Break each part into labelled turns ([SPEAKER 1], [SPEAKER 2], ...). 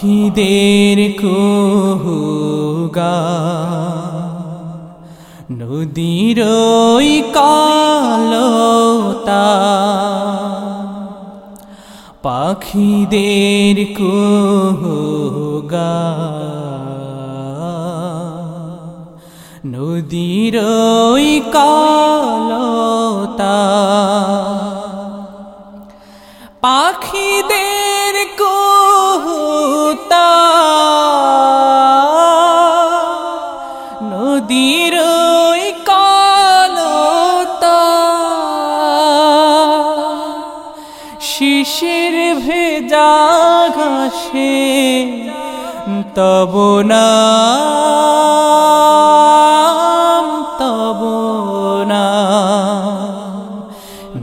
[SPEAKER 1] পাখিদের কুহুগা নদীর কালতা। পাখিদের কুহুগা নদীর কালতা। নদীর কালতা। শিশির ভেজা ঘাসে তব নাম তব না।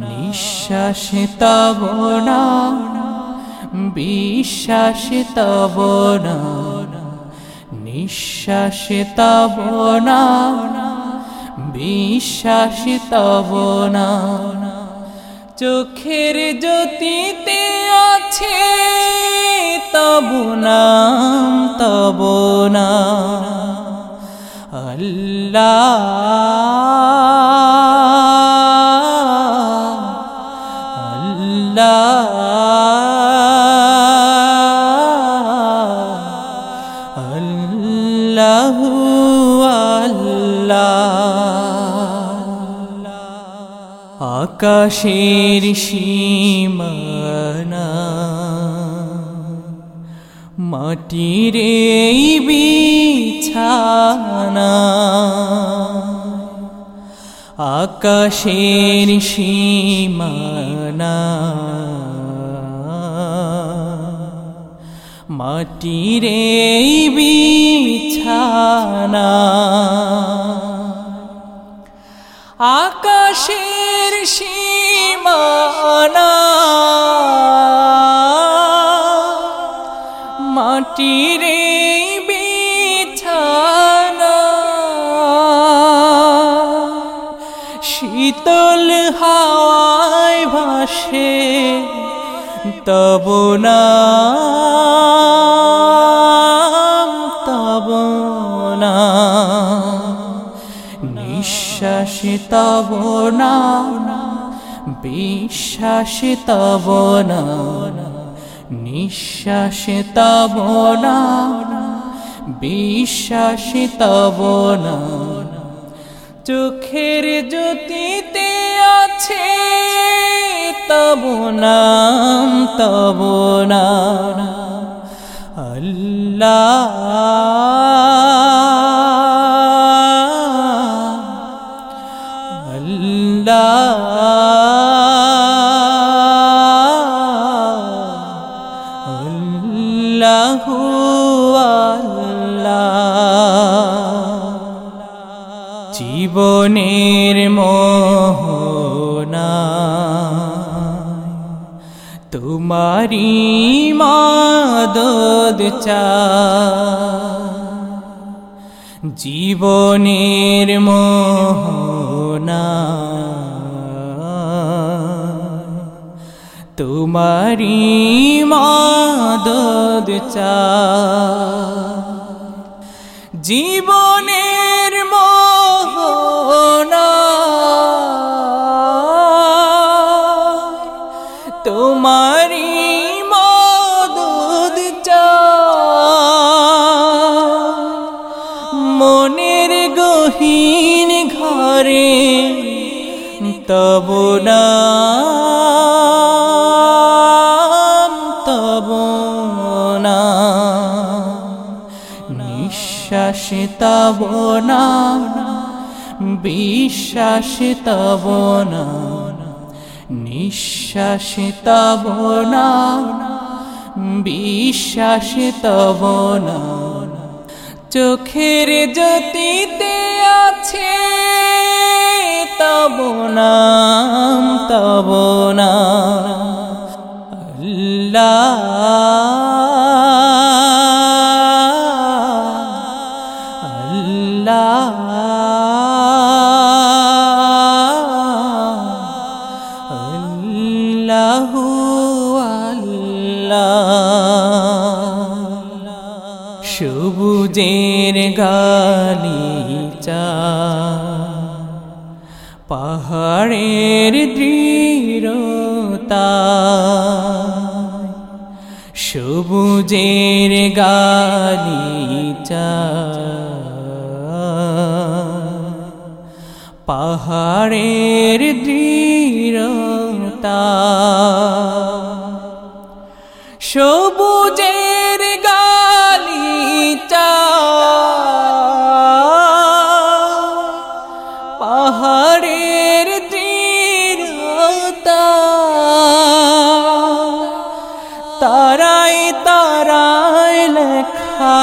[SPEAKER 1] নিঃশ্বাসে তব না, বিশ্বাসে তব না। নিঃশ্বাসে তব না বিশ্বাসে না। চোখের জ্যোতিতে আছে তব নাম তব না। আল্লাহ আল্লাহ আল্লাহু। আকাশের সীমানা মাটির এই বিছানা আকাশের সীমানা। মাটির বিছানা। আকাশের সীমানা। মাটির বিছানা। শীতল হাওয়ায় ভাসে তব নিঃশ্বাসে তব না বিশ্বাসে তব না নিঃশ্বাসে তব না বিশ্বাসে তব না। চোখের জ্যোতিতে আছে তব নাম, তব না আল্লাহ আল্লাহু। জীবনের মোহনা। তোমারি মাদদ চা। জীবনের মোহনা। তোমারি মাদদ চা জীবনের মোহনা। তোমারি মদদ চা মনের গহীন ঘরে তব না তব না বিশ্বাস তব না নিঃশ্বাস তব না বিশ্বাস তব না। চোখের জ্যোতিতে আছে তব নাম, তব না আল্লাহ আল্লাহ আল্লাহ। সবুজের পাহাড়ের দৃঢ়তা। সবুজের গালিচা পাহাড়ের দৃঢ়তা সবুজের গালিচা। পাহাড়ের দৃঢ়তা। তারাই তারাই লেখা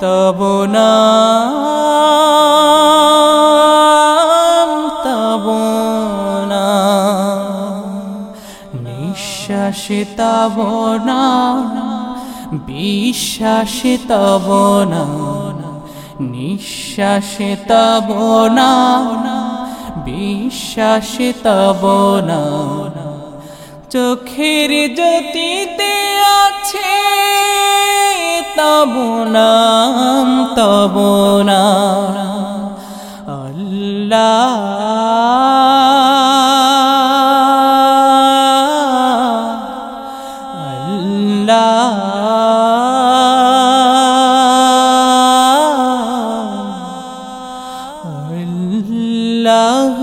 [SPEAKER 1] তব নাম নিঃশ্বাস তব না, বিশ্বাস তব না, নিঃশ্বাস তব না, বিশ্বাস তব না। চোখের জ্যোতিতে আছে তব নাম, তব না আল্লাহ الله